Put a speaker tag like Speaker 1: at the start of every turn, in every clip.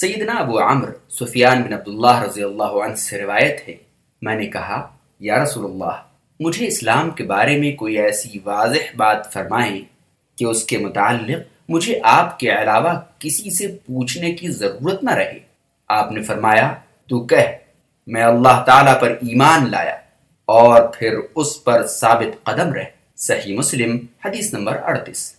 Speaker 1: سیدنا ابو عمر سفیان بن عبداللہ رضی اللہ عنہ سے روایت ہے۔ میں نے کہا، یا رسول اللہ، مجھے اسلام کے بارے میں کوئی ایسی واضح بات فرمائیں کہ اس کے متعلق مجھے آپ کے علاوہ کسی سے پوچھنے کی ضرورت نہ رہے۔ آپ نے فرمایا، تو کہہ، میں اللہ تعالیٰ پر ایمان لایا اور پھر اس پر ثابت قدم رہ۔ صحیح مسلم، حدیث نمبر اڑتیس۔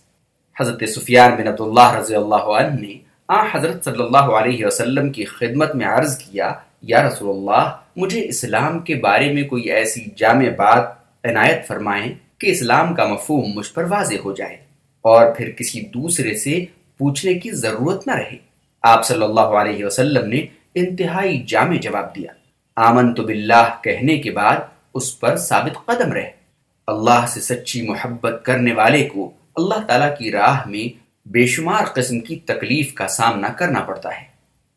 Speaker 1: حضرت سفیان بن عبداللہ رضی اللہ عنہ نے آ حضرت صلی اللہ علیہ وسلم کی خدمت میں عرض کیا، یا رسول اللہ مجھے اسلام کے بارے میں کوئی ایسی جامع بات عنایت فرمائیں کہ اسلام کا مفہوم مجھ پر واضح ہو جائے اور پھر کسی دوسرے سے پوچھنے کی ضرورت نہ رہے۔ آپ صلی اللہ علیہ وسلم نے انتہائی جامع جواب دیا۔ آمن تو باللہ کہنے کے بعد اس پر ثابت قدم رہے۔ اللہ سے سچی محبت کرنے والے کو اللہ تعالیٰ کی راہ میں بے شمار قسم کی تکلیف کا سامنا کرنا پڑتا ہے۔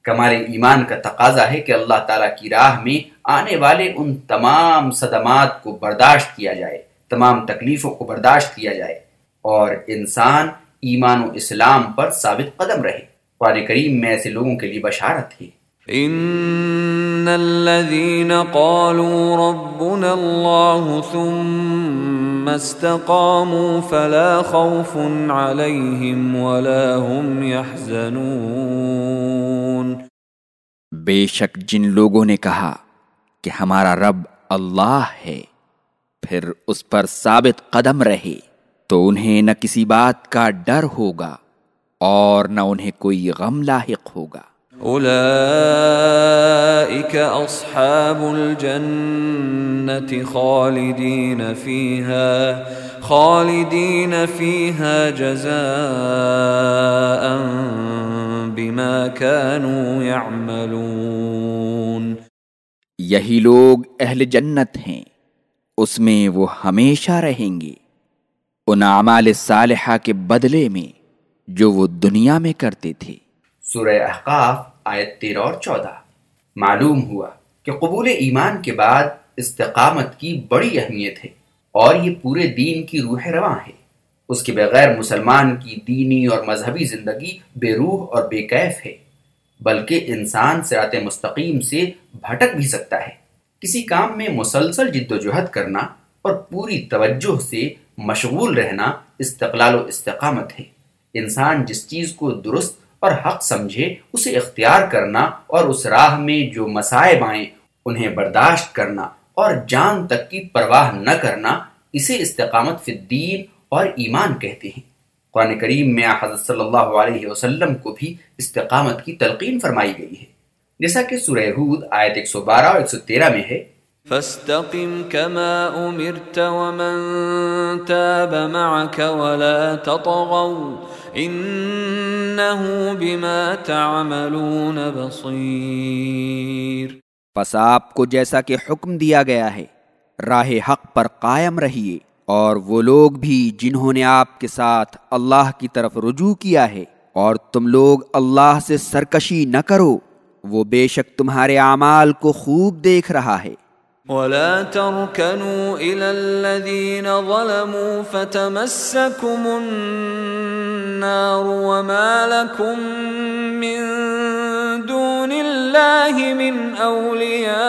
Speaker 1: کمال ایمان کا تقاضا ہے کہ اللہ تعالیٰ کی راہ میں آنے والے ان تمام صدمات کو برداشت کیا جائے، تمام تکلیفوں کو برداشت کیا جائے اور انسان ایمان و اسلام پر ثابت قدم رہے۔ قرآن کریم میں ایسے لوگوں کے لیے بشارت ہے۔
Speaker 2: ان الذين قالوا ربنا الله ثم استقاموا فلا خوف عليهم ولا هم يحزنون.
Speaker 3: بے شک جن لوگوں نے کہا کہ ہمارا رب اللہ ہے، پھر اس پر ثابت قدم رہے تو انہیں نہ کسی بات کا ڈر ہوگا اور نہ انہیں کوئی غم لاحق ہوگا۔
Speaker 2: اولئیک اصحاب الجنت خالدین فیہا خالدین فیہا جزاء بما كانوا يعملون۔
Speaker 3: یہی لوگ اہل جنت ہیں، اس میں وہ ہمیشہ رہیں گے۔ ان اعمال صالحہ کے بدلے میں جو وہ دنیا میں کرتے تھے۔
Speaker 1: سورہ احقاف آیت تیرہ اور چودہ۔ معلوم ہوا کہ قبول ایمان کے بعد استقامت کی بڑی اہمیت ہے اور یہ پورے دین کی روح رواں ہے۔ اس کے بغیر مسلمان کی دینی اور مذہبی زندگی بے روح اور بے کیف ہے، بلکہ انسان سرات مستقیم سے بھٹک بھی سکتا ہے۔ کسی کام میں مسلسل جد و جہد کرنا اور پوری توجہ سے مشغول رہنا استقلال و استقامت ہے۔ انسان جس چیز کو درست اور حق سمجھے، اسے اختیار کرنا اور اس راہ میں جو مسائب آئیں، انہیں برداشت کرنا اور جان تک کی پرواہ نہ کرنا، اسے استقامت فی الدین اور ایمان کہتے ہیں۔ قرآن کریم میں حضرت صلی اللہ علیہ وسلم کو بھی استقامت کی تلقین فرمائی گئی ہے۔ جیسا کہ سورہ ہود آیت 112 اور 113 میں ہے۔
Speaker 2: فاستقم كما امرت ومن تاب معك ولا تطغوا انه بما تعملون بصير.
Speaker 3: پس آپ کو جیسا کہ حکم دیا گیا ہے، راہ حق پر قائم رہیے، اور وہ لوگ بھی جنہوں نے آپ کے ساتھ اللہ کی طرف رجوع کیا ہے، اور تم لوگ اللہ سے سرکشی نہ کرو، وہ بے شک تمہارے اعمال کو خوب دیکھ رہا ہے۔
Speaker 2: ولا تركنوا الى الذين ظلموا فتمسكم النار وما لكم من دون الله من اولياء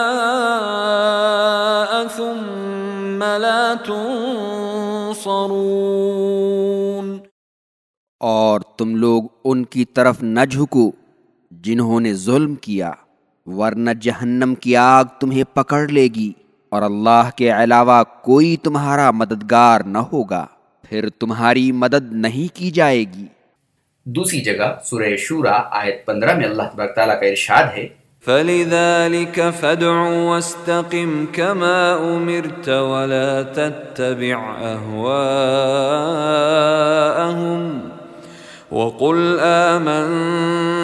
Speaker 2: ثم لا تنصرون
Speaker 3: اور تم لوگ ان کی طرف نہ جھکو جنہوں نے ظلم کیا۔ ورنہ جہنم کی آگ تمہیں پکڑ لے گی اور اللہ کے علاوہ کوئی تمہارا مددگار نہ ہوگا پھر تمہاری مدد نہیں کی جائے گی۔
Speaker 1: دوسری جگہ سورہ شورا آیت 15 میں اللہ تبارک تعالیٰ کا ارشاد ہے۔
Speaker 2: فلذلك فادع واستقم كما امرت ولا تتبع اهواءهم وقل آمنت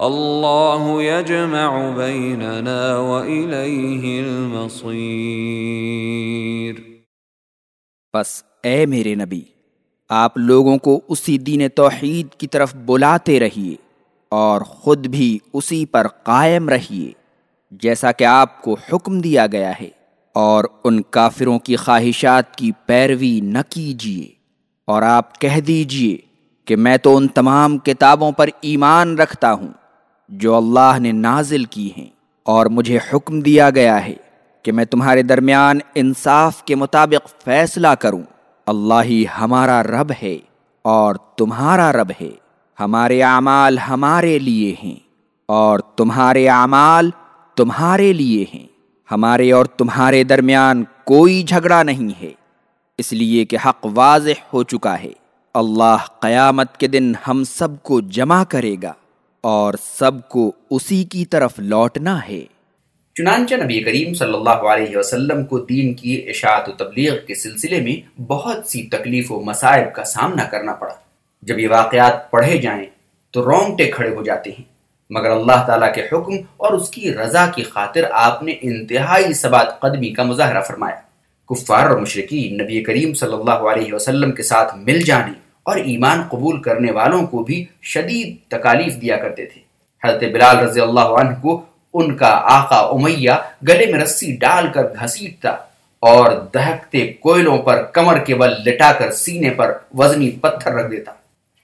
Speaker 2: الله يجمع بيننا وإليه المصير
Speaker 3: بس اے میرے نبی، آپ لوگوں کو اسی دین توحید کی طرف بلاتے رہیے اور خود بھی اسی پر قائم رہیے، جیسا کہ آپ کو حکم دیا گیا ہے، اور ان کافروں کی خواہشات کی پیروی نہ کیجیے۔ اور آپ کہہ دیجیے کہ میں تو ان تمام کتابوں پر ایمان رکھتا ہوں۔ جو اللہ نے نازل کی ہیں اور مجھے حکم دیا گیا ہے کہ میں تمہارے درمیان انصاف کے مطابق فیصلہ کروں۔ اللہ ہی ہمارا رب ہے اور تمہارا رب ہے۔ ہمارے اعمال ہمارے لیے ہیں اور تمہارے اعمال تمہارے لیے ہیں۔ ہمارے اور تمہارے درمیان کوئی جھگڑا نہیں ہے۔ اس لیے کہ حق واضح ہو چکا ہے۔ اللہ قیامت کے دن ہم سب کو جمع کرے گا۔ اور سب کو اسی کی طرف لوٹنا ہے۔
Speaker 1: چنانچہ نبی کریم صلی اللہ علیہ وسلم کو دین کی اشاعت و تبلیغ کے سلسلے میں بہت سی تکلیف و مسائب کا سامنا کرنا پڑا۔ جب یہ واقعات پڑھے جائیں تو رونگٹے کھڑے ہو جاتے ہیں۔ مگر اللہ تعالیٰ کے حکم اور اس کی رضا کی خاطر آپ نے انتہائی سبات قدمی کا مظاہرہ فرمایا۔ کفار اور مشرقین نبی کریم صلی اللہ علیہ وسلم کے ساتھ مل جانے اور ایمان قبول کرنے والوں کو بھی شدید تکالیف دیا کرتے تھے۔ حضرت بلال رضی اللہ عنہ کو ان کا آقا امیہ گلے میں رسی ڈال کر گھسیٹتا اور دہکتے کوئلوں پر کمر کے بل لٹا کر سینے پر وزنی پتھر رکھ دیتا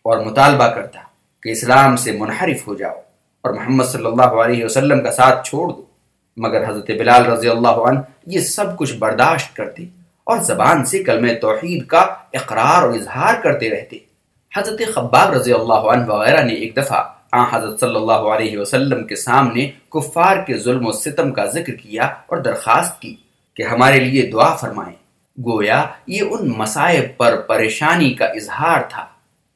Speaker 1: اور مطالبہ کرتا کہ اسلام سے منحرف ہو جاؤ اور محمد صلی اللہ علیہ وسلم کا ساتھ چھوڑ دو۔ مگر حضرت بلال رضی اللہ عنہ یہ سب کچھ برداشت کرتے اور زبان سے کلمہ توحید کا اقرار اور اظہار کرتے رہتے۔ حضرت خباب رضی اللہ عنہ وغیرہ نے ایک دفعہ آن حضرت صلی اللہ علیہ وسلم کے سامنے کفار کے ظلم و ستم کا ذکر کیا اور درخواست کی کہ ہمارے لیے دعا فرمائیں۔ گویا یہ ان مسائب پر پریشانی کا اظہار تھا۔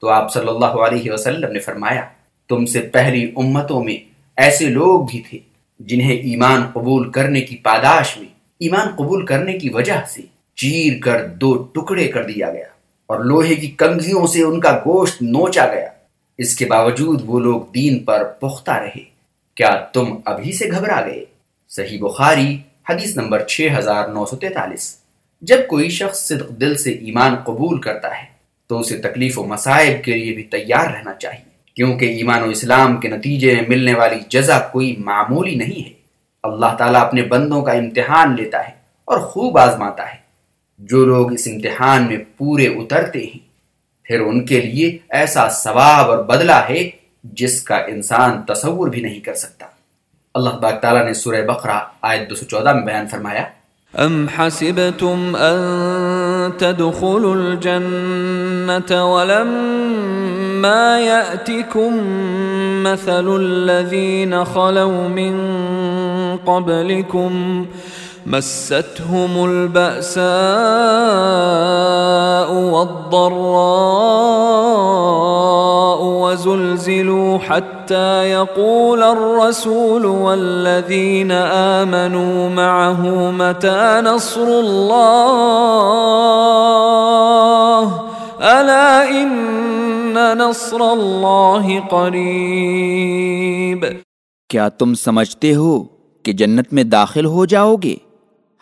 Speaker 1: تو آپ صلی اللہ علیہ وسلم نے فرمایا، تم سے پہلی امتوں میں ایسے لوگ بھی تھے جنہیں ایمان قبول کرنے کی پاداش میں، ایمان قبول کرنے کی وجہ سے۔ چیر کر دو ٹکڑے کر دیا گیا اور لوہے کی کنگھیوں سے ان کا گوشت نوچا گیا۔ اس کے باوجود وہ لوگ دین پر پختہ رہے۔ کیا تم ابھی سے گھبرا گئے؟ صحیح بخاری، حدیث نمبر 6943 جب کوئی شخص صدق دل سے ایمان قبول کرتا ہے، تو اسے تکلیف و مسائب کے لیے بھی تیار رہنا چاہیے۔ کیونکہ ایمان و اسلام کے نتیجے میں ملنے والی جزا کوئی معمولی نہیں ہے۔ اللہ تعالیٰ اپنے بندوں کا امتحان لیتا ہے اور خوب آزماتا ہے۔ جو لوگ اس امتحان میں پورے اترتے ہیں، پھر ان کے لیے ایسا ثواب اور بدلہ ہے جس کا انسان تصور بھی نہیں کر سکتا۔ اللہ تبارک تعالیٰ نے سورہ بقرہ آیت 214 میں بیان فرمایا۔
Speaker 2: ام حسبتم ان تدخلوا الجنة ولما يأتكم مثل الذين خلوا من قبلكم مستهم البأساء والضراء وزلزلوا حتى يقول الرسول والذين آمنوا معه متى نصر الله؟ ألا إن نصر الله قريب.
Speaker 3: کیا تم سمجھتے ہو کہ جنت میں داخل ہو جاؤ گے؟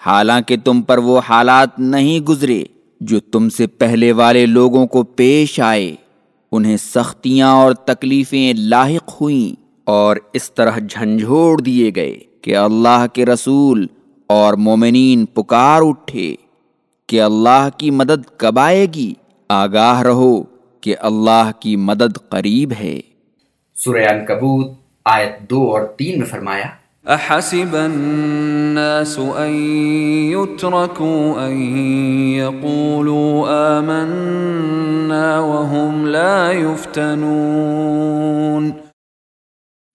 Speaker 3: حالانکہ تم پر وہ حالات نہیں گزرے جو تم سے پہلے والے لوگوں کو پیش آئے۔ انہیں سختیاں اور تکلیفیں لاحق ہوئیں اور اس طرح جھنجھوڑ دیے گئے کہ اللہ کے رسول اور مومنین پکار اٹھے کہ اللہ کی مدد کب آئے گی۔ آگاہ رہو کہ اللہ کی مدد قریب ہے۔
Speaker 1: سورہ کبوت آیت دو اور تین میں فرمایا
Speaker 2: احسب الناس ان يتركوا ان يقولوا آمنا وهم لا يفتنون۔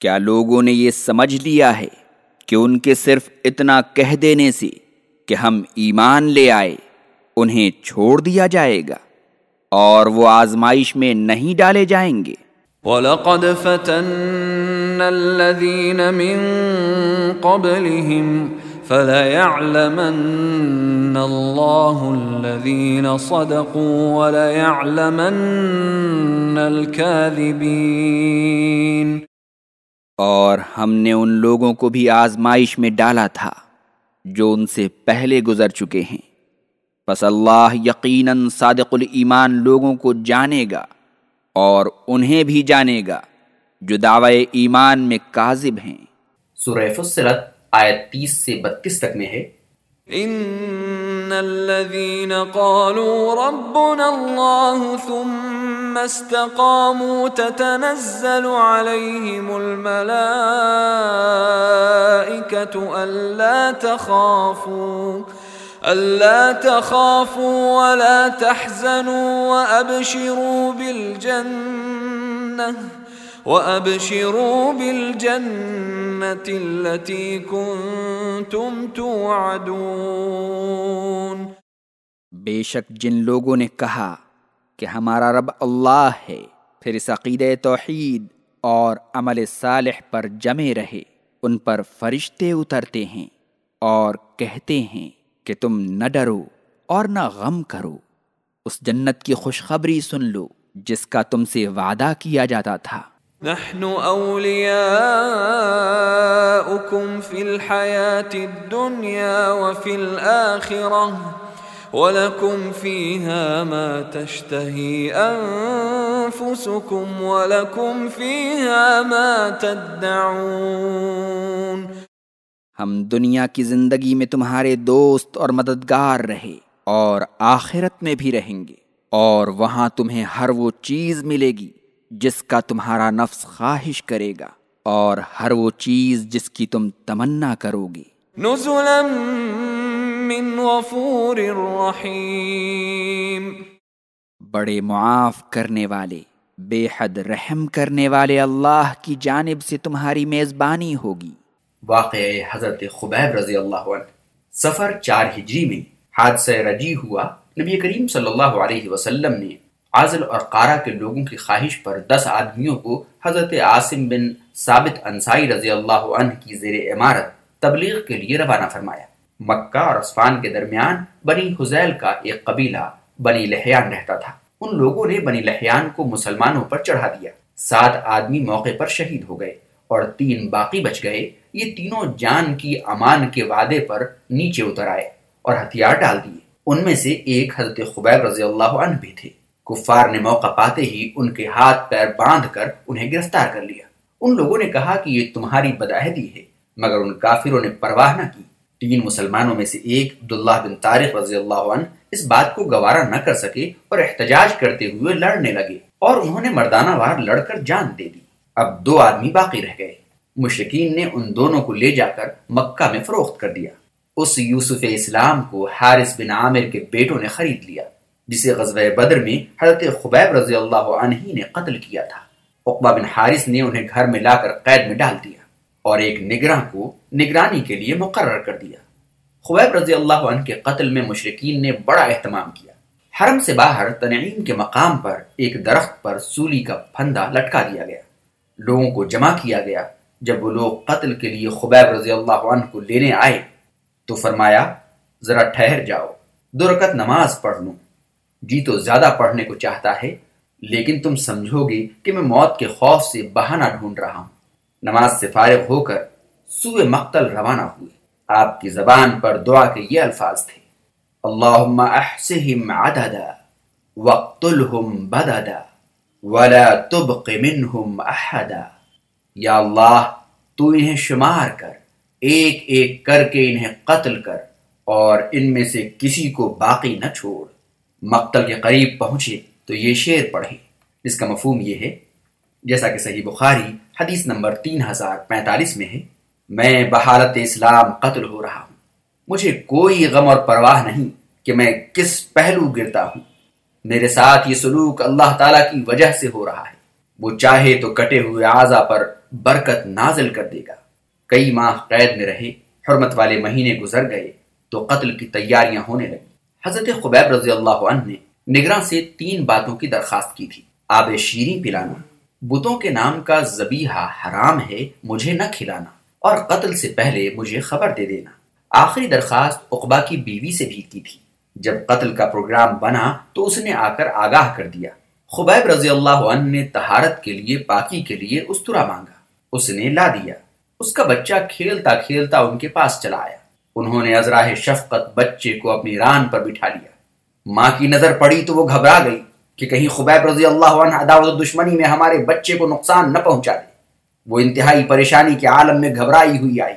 Speaker 3: کیا لوگوں نے یہ سمجھ لیا ہے کہ ان کے صرف اتنا کہہ دینے سے کہ ہم ایمان لے آئے انہیں چھوڑ دیا جائے گا اور وہ آزمائش میں نہیں ڈالے جائیں گے؟
Speaker 2: وَلَقَدْ فَتَنَّ الَّذِينَ مِن قَبْلِهِمْ فَلَيَعْلَمَنَّ اللَّهُ الَّذِينَ صَدَقُوا وَلَيَعْلَمَنَّ الْكَاذِبِينَ
Speaker 3: اور ہم نے ان لوگوں کو بھی آزمائش میں ڈالا تھا جو ان سے پہلے گزر چکے ہیں۔ پس اللہ یقیناً صادق الایمان لوگوں کو جانے گا اور انہیں بھی جانے گا۔ جو دعوی ایمان میں کاذب ہیں۔
Speaker 1: سورہ فصلت آیت تیس سے بتیس تک میں ہے۔
Speaker 2: ان الذين قالوا ربنا الله ثم استقاموا تتنزل عليهم الملائكة ألا تخافوا ألا تخافوا ولا تحزنوا وأبشروا بالجنة وأبشروا بالجنة التي كنتم توعدون.
Speaker 3: بے شک جن لوگوں نے کہا کہ ہمارا رب اللہ ہے، پھر اس عقید توحید اور عمل صالح پر جمے رہے، ان پر فرشتے اترتے ہیں اور کہتے ہیں کہ تم نہ ڈرو اور نہ غم کرو۔ اس جنت کی خوشخبری سن لو، جس کا تم سے وعدہ کیا جاتا تھا۔
Speaker 2: نحن أولياؤكم في الحياة الدنيا وفي الآخرة ولكم فيها ما تشتهي أنفسكم ولكم فيها ما تدعون
Speaker 3: ہم دنیا کی زندگی میں تمہارے دوست اور مددگار رہے اور آخرت میں بھی رہیں گے اور وہاں تمہیں ہر وہ چیز ملے گی۔ جس کا تمہارا نفس خواہش کرے گا اور ہر وہ چیز جس کی تم تمنا کرو گے
Speaker 2: نزلا من غفور رحیم۔
Speaker 3: بڑے معاف کرنے والے بے حد رحم کرنے والے اللہ کی جانب سے تمہاری میزبانی ہوگی۔
Speaker 1: واقع حضرت خبیب رضی اللہ عنہ سفر چار ہجری میں حادثہ رجی ہوا۔ نبی کریم صلی اللہ علیہ وسلم نے عازل اور قارا کے لوگوں کی خواہش پر دس آدمیوں کو حضرت عاصم بن ثابت انصائی رضی اللہ عنہ کی زیر عمارت تبلیغ کے لیے روانہ فرمایا۔ مکہ اور عثفان کے درمیان بنی حزیل کا ایک قبیلہ بنی لحیان رہتا تھا۔ ان لوگوں نے بنی لحیان کو مسلمانوں پر چڑھا دیا۔ سات آدمی موقع پر شہید ہو گئے اور تین باقی بچ گئے۔ یہ تینوں جان کی امان کے وعدے پر نیچے اتر آئے اور ہتھیار ڈال دیے۔ ان میں سے ایک حضرت خبیب رضی اللہ عنہ بھی تھے۔ کفار نے موقع پاتے ہی ان کے ہاتھ پیر باندھ کر انہیں گرفتار کر لیا۔ ان لوگوں نے کہا کہ یہ تمہاری بدعہدی ہے، مگر ان کافروں نے پرواہ نہ کی۔ تین مسلمانوں میں سے ایک عبداللہ بن طارق رضی اللہ عنہ اس بات کو گوارا نہ کر سکے اور احتجاج کرتے ہوئے لڑنے لگے اور انہوں نے مردانہ وار لڑ کر جان دے دی۔ اب دو آدمی باقی رہ گئے۔ مشرقین نے ان دونوں کو لے جا کر مکہ میں فروخت کر دیا۔ اس یوسف اسلام کو حارث بن عامر کے بیٹوں نے خرید لیا۔ جسے غزوہ بدر میں حضرت خبیب رضی اللہ عنہ نے قتل کیا تھا۔ عقبہ بن حارث نے انہیں گھر میں لا کر قید میں ڈال دیا اور ایک نگراں کو نگرانی کے لیے مقرر کر دیا۔ خبیب رضی اللہ عنہ کے قتل میں مشرقین نے بڑا اہتمام کیا۔ حرم سے باہر تنعیم کے مقام پر ایک درخت پر سولی کا پھندا لٹکا دیا گیا۔ لوگوں کو جمع کیا گیا۔ جب وہ لوگ قتل کے لیے خبیب رضی اللہ عنہ کو لینے آئے تو فرمایا، ذرا ٹھہر جاؤ دو نماز پڑھ لوں۔ جی تو زیادہ پڑھنے کو چاہتا ہے، لیکن تم سمجھو گے کہ میں موت کے خوف سے بہانہ ڈھونڈ رہا ہوں۔ نماز سے فارغ ہو کر سوئے مقتل روانہ ہوئے۔ آپ کی زبان پر دعا کے یہ الفاظ تھے۔ اللہم احسہم عددا وقتلہم بددا ولا تبق منہم احدا۔ یا اللہ، تو انہیں شمار کر، ایک ایک کر کے انہیں قتل کر، اور ان میں سے کسی کو باقی نہ چھوڑ۔ مقتل کے قریب پہنچے تو یہ شعر پڑھے جس کا مفہوم یہ ہے، جیسا کہ صحیح بخاری حدیث نمبر تین ہزار پینتالیس میں ہے، میں بحالت اسلام قتل ہو رہا ہوں۔ مجھے کوئی غم اور پرواہ نہیں کہ میں کس پہلو گرتا ہوں۔ میرے ساتھ یہ سلوک اللہ تعالیٰ کی وجہ سے ہو رہا ہے۔ وہ چاہے تو کٹے ہوئے اعضا پر برکت نازل کر دے گا۔ کئی ماہ قید میں رہے، حرمت والے مہینے گزر گئے تو قتل کی تیاریاں ہونے لگی حضرت خبیب رضی اللہ عنہ نے نگراں سے تین باتوں کی درخواست کی تھی۔ آب شیریں پلانا، بتوں کے نام کا زبیحہ حرام ہے، مجھے نہ کھلانا، اور قتل سے پہلے مجھے خبر دے دینا۔ آخری درخواست اقبا کی بیوی سے بھی کی تھی۔ جب قتل کا پروگرام بنا تو اس نے آ کر آگاہ کر دیا۔ خبیب رضی اللہ عنہ نے تہارت کے لیے، پاکی کے لیے استرا مانگا۔ اس نے لا دیا۔ اس کا بچہ کھیلتا کھیلتا ان کے پاس چلا آیا۔ انہوں نے ازراہ شفقت بچے کو اپنی ران پر بٹھا لیا۔ ماں کی نظر پڑی تو وہ گھبرا گئی کہ کہیں خبیب رضی اللہ عنہ عداوت دشمنی میں ہمارے بچے کو نقصان نہ پہنچا دے۔ وہ انتہائی پریشانی کے عالم میں گھبرائی ہوئی آئی۔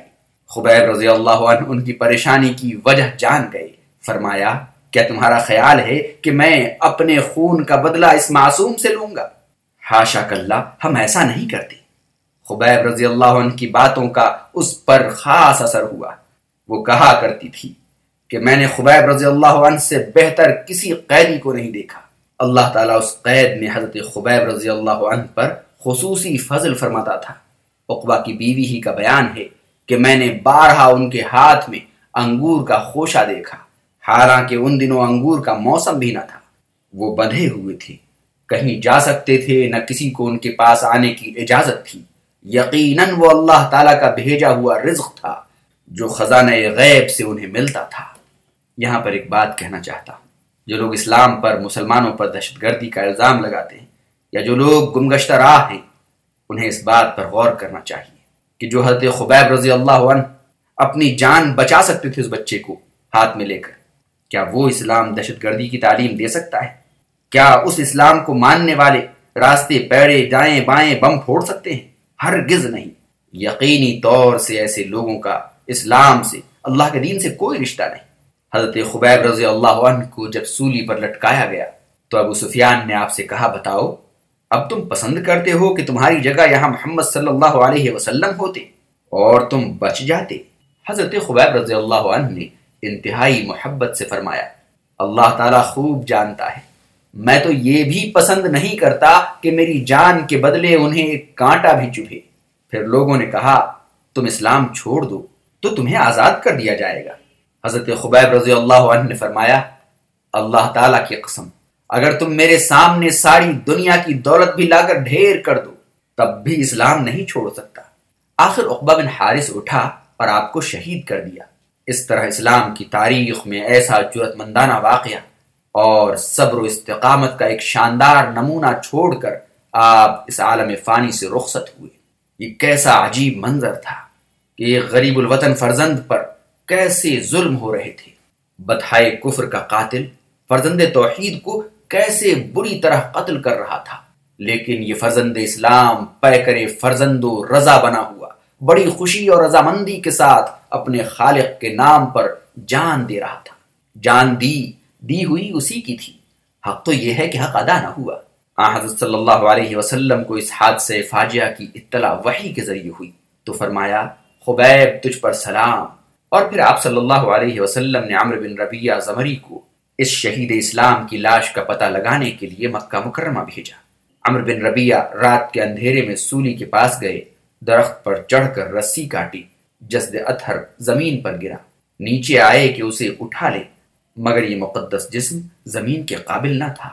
Speaker 1: خبیب رضی اللہ عنہ ان کی پریشانی کی وجہ جان گئے۔ فرمایا، کیا تمہارا خیال ہے کہ میں اپنے خون کا بدلہ اس معصوم سے لوں گا؟ ہاشا کلّہ ہم ایسا نہیں کرتے۔ خبیب رضی اللہ عنہ کی باتوں کا اس پر خاص اثر ہوا۔ وہ کہا کرتی تھی کہ میں نے خبیب رضی اللہ عنہ سے بہتر کسی قیدی کو نہیں دیکھا۔ اللہ تعالیٰ اس قید میں حضرت خبیب رضی اللہ عنہ پر خصوصی فضل فرماتا تھا۔ اقبا کی بیوی ہی کا بیان ہے کہ میں نے بارہا ان کے ہاتھ میں انگور کا خوشہ دیکھا۔ حالانکہ ان دنوں انگور کا موسم بھی نہ تھا۔ وہ بندھے ہوئے تھے۔ کہیں جا سکتے تھے، نہ کسی کو ان کے پاس آنے کی اجازت تھی۔ یقیناً وہ اللہ تعالیٰ کا بھیجا ہوا رزق تھا۔ جو خزانہ غیب سے انہیں ملتا تھا۔ یہاں پر ایک بات کہنا چاہتا ہوں۔ جو لوگ اسلام پر مسلمانوں پر دہشت گردی کا الزام لگاتے ہیں یا جو لوگ گمگشتہ راہ ہیں، انہیں اس بات پر غور کرنا چاہیے کہ جو حضرت خبیب رضی اللہ عنہ اپنی جان بچا سکتے تھے اس بچے کو ہاتھ میں لے کر، کیا وہ اسلام دہشت گردی کی تعلیم دے سکتا ہے؟ کیا اس اسلام کو ماننے والے راستے پیڑے دائیں بائیں بم پھوڑ سکتے ہیں؟ ہرگز نہیں۔ یقینی طور سے ایسے لوگوں کا اسلام سے، اللہ کے دین سے کوئی رشتہ نہیں۔ حضرت خبیب رضی اللہ عنہ کو جب سولی پر لٹکایا گیا، تو ابو سفیان نے آپ سے کہا، بتاؤ، اب تم پسند کرتے ہو کہ تمہاری جگہ یہاں محمد صلی اللہ علیہ وسلم ہوتے اور تم بچ جاتے۔ حضرت خبیب رضی اللہ عنہ نے انتہائی محبت سے فرمایا، اللہ تعالیٰ خوب جانتا ہے۔ میں تو یہ بھی پسند نہیں کرتا کہ میری جان کے بدلے انہیں ایک کانٹا بھی چبھے۔ پھر لوگوں نے کہا، تم اسلام چھوڑ دو۔ تو تمہیں آزاد کر دیا جائے گا۔ حضرت خبیب رضی اللہ عنہ نے فرمایا، اللہ تعالیٰ کی قسم، اگر تم میرے سامنے ساری دنیا کی دولت بھی لا کر ڈھیر کر دو، تب بھی اسلام نہیں چھوڑ سکتا۔ آخر اقبا بن حارث اٹھا اور آپ کو شہید کر دیا۔ اس طرح اسلام کی تاریخ میں ایسا جرت مندانہ واقعہ اور صبر و استقامت کا ایک شاندار نمونہ چھوڑ کر آپ اس عالم فانی سے رخصت ہوئے۔ یہ کیسا عجیب منظر تھا۔ کہ ایک غریب الوطن فرزند پر کیسے ظلم ہو رہے تھے۔ بدہائے کفر کا قاتل فرزند توحید کو کیسے بری طرح قتل کر رہا تھا۔ لیکن یہ فرزند اسلام پے کرے فرزند و رضا بنا ہوا۔ بڑی خوشی اور رضامندی کے ساتھ اپنے خالق کے نام پر جان دے رہا تھا۔ جان دی دی ہوئی اسی کی تھی۔ حق تو یہ ہے کہ حق ادا نہ ہوا۔ حضرت صلی اللہ علیہ وسلم کو اس حادثے فاجعہ کی اطلاع وحی کے ذریعے ہوئی۔ تو فرمایا خبیب، تجھ پر سلام۔ اور پھر آپ صلی اللہ علیہ وسلم نے عمر بن ربیہ زمری کو اس شہید اسلام کی لاش کا پتہ لگانے کے لیے مکہ مکرمہ بھیجا۔ عمر بن ربیہ رات کے اندھیرے میں سولی کے پاس گئے، درخت پر چڑھ کر رسی کاٹی، جسد اتھر زمین پر گرا۔ نیچے آئے کہ اسے اٹھا لے، مگر یہ مقدس جسم زمین کے قابل نہ تھا۔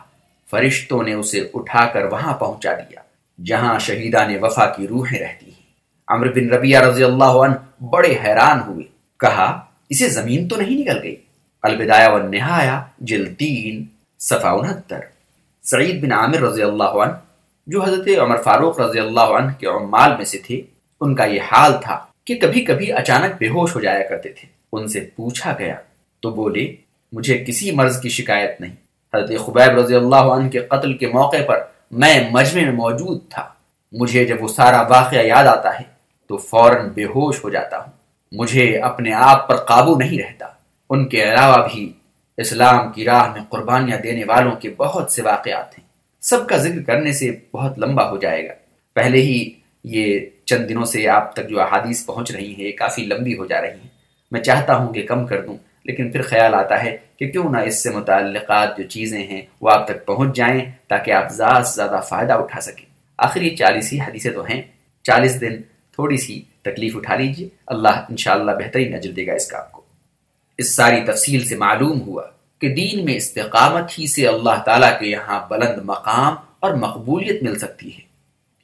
Speaker 1: فرشتوں نے اسے اٹھا کر وہاں پہنچا دیا، جہاں شہیدان وفا کی روحیں رہتی۔ عمر بن ربیہ رضی اللہ عنہ بڑے حیران ہوئے۔ کہا، اسے زمین تو نہیں نکل گئی۔ البدایہ و نہایا جلتین صفا انہتر۔ سعید بن عامر رضی اللہ عنہ، جو حضرت عمر فاروق رضی اللہ عنہ کے عمال میں سے تھے، ان کا یہ حال تھا کہ کبھی کبھی اچانک بے ہوش ہو جایا کرتے تھے۔ ان سے پوچھا گیا، تو بولے، مجھے کسی مرض کی شکایت نہیں۔ حضرت خبیب رضی اللہ عنہ کے قتل کے موقع پر میں مجمع میں موجود تھا۔ مجھے جب وہ سارا واقعہ یاد آتا ہے تو فوراً بے ہوش ہو جاتا ہوں۔ مجھے اپنے آپ پر قابو نہیں رہتا۔ ان کے علاوہ بھی اسلام کی راہ میں قربانیاں دینے والوں کے بہت سے واقعات ہیں۔ سب کا ذکر کرنے سے بہت لمبا ہو جائے گا۔ پہلے ہی یہ چند دنوں سے آپ تک جو احادیث پہنچ رہی ہیں کافی لمبی ہو جا رہی ہیں۔ میں چاہتا ہوں کہ کم کر دوں، لیکن پھر خیال آتا ہے کہ کیوں نہ اس سے متعلقات جو چیزیں ہیں وہ آپ تک پہنچ جائیں تاکہ آپ زیادہ سے زیادہ فائدہ اٹھا سکیں۔ آخر یہ چالیس ہی حدیثیں تو ہیں۔ چالیس دن تھوڑی سی تکلیف اٹھا لیجیے اللہ انشاءاللہ بہترین اجر دے گا اس کا آپ کو۔ اس ساری تفصیل سے معلوم ہوا کہ دین میں استقامت ہی سے اللہ تعالیٰ کے یہاں بلند مقام اور مقبولیت مل سکتی ہے۔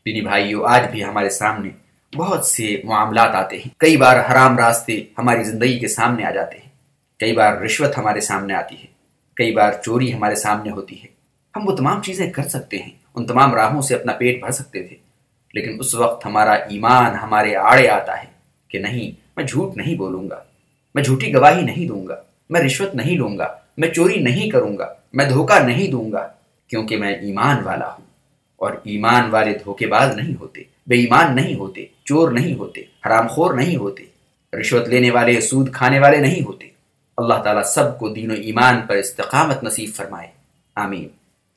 Speaker 1: دینی بھائیو، آج بھی ہمارے سامنے بہت سے معاملات آتے ہیں۔ کئی بار حرام راستے ہماری زندگی کے سامنے آ جاتے ہیں۔ کئی بار رشوت ہمارے سامنے آتی ہے۔ کئی بار چوری ہمارے سامنے ہوتی ہے۔ ہم وہ تمام چیزیں کر سکتے ہیں۔ ان تمام راہوں سے اپنا پیٹ بھر سکتے تھے۔ لیکن اس وقت ہمارا ایمان ہمارے آڑے آتا ہے کہ نہیں، میں جھوٹ نہیں بولوں گا۔ میں جھوٹی گواہی نہیں دوں گا۔ میں رشوت نہیں لوں گا۔ میں چوری نہیں کروں گا۔ میں دھوکہ نہیں دوں گا۔ کیونکہ میں ایمان والا ہوں۔ اور ایمان والے دھوکے باز نہیں ہوتے، بے ایمان نہیں ہوتے، چور نہیں ہوتے، حرام خور نہیں ہوتے۔ رشوت لینے والے، سود کھانے والے نہیں ہوتے۔ اللہ تعالیٰ سب کو دین و ایمان پر استقامت نصیب فرمائے۔ آمین۔